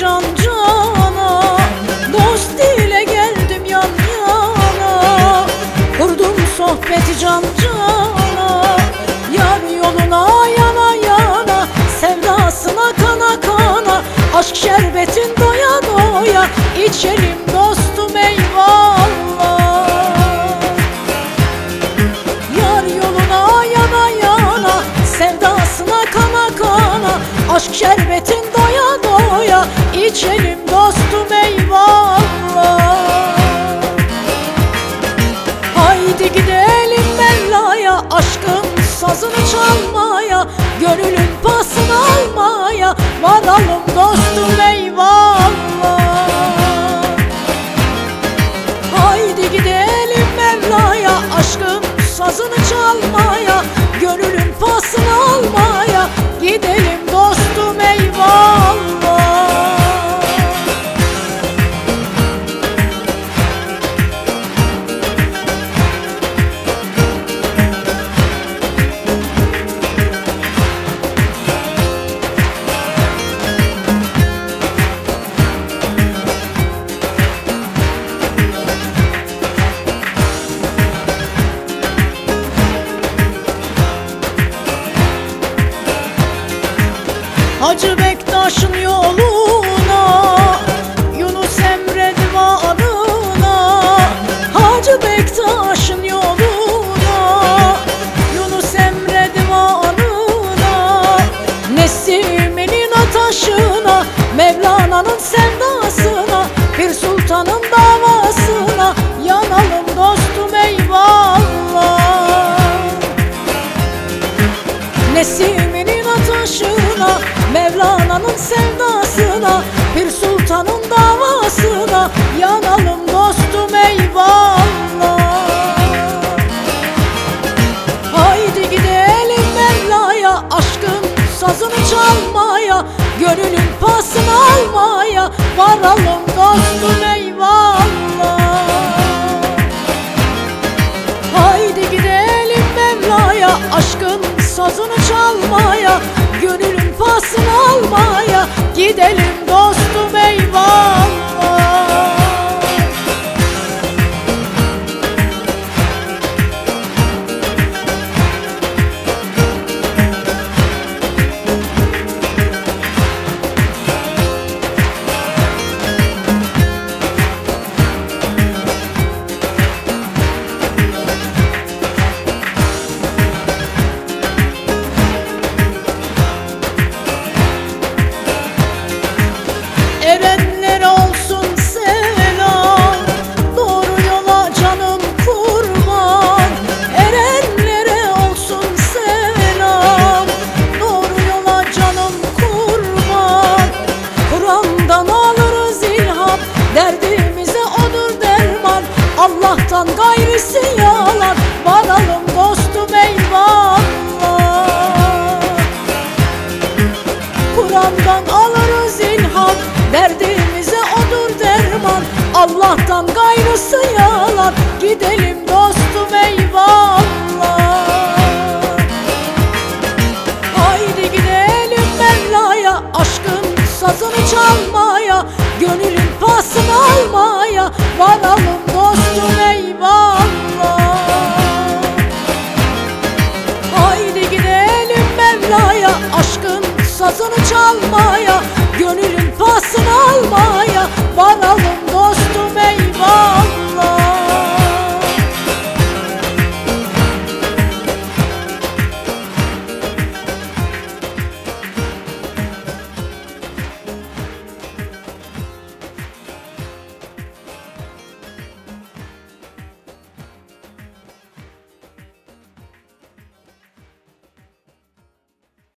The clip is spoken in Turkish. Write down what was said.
can cana. Dost ile geldim yan yana. Kurdum sohbeti can cana. Yar yoluna yana yana. Sevdasına kana kana. Aşk şerbetin doya doya İçelim sazını çalmaya Gönülün pasını almaya Varalım dostum eyvallah. Haydi gidelim Mevla'ya Aşkın sazını Hacı Bektaş'ın yoluna Yunus Emre divanına Hacı Bektaş'ın yoluna Yunus Emre divanına Nesimi'nin ataşına Mevlana'nın sevdasına Bir sultanın davasına. Yanalım dostum eyvallah. Nesimi'nin ataşına Mevlana'nın sevdasına Bir sultanın davasına Yanalım dostum eyvallah Haydi gidelim Mevla'ya Aşkın sazını çalmaya Gönülün pasını almaya Varalım dostum eyvallah Haydi gidelim Mevla'ya Aşkın sazını çalmaya Gayrısı yalan. Varalım dostum eyvallah. Kur'an'dan alırız ilham Derdimize odur derman. Allah'tan gayrısı yalan. Gidelim dostum eyvallah. Haydi gidelim Mevla'ya Aşkın sazını çalmaya Gönülün pasını almaya. Varalım Gönülün pasını almaya Varalım eyvallah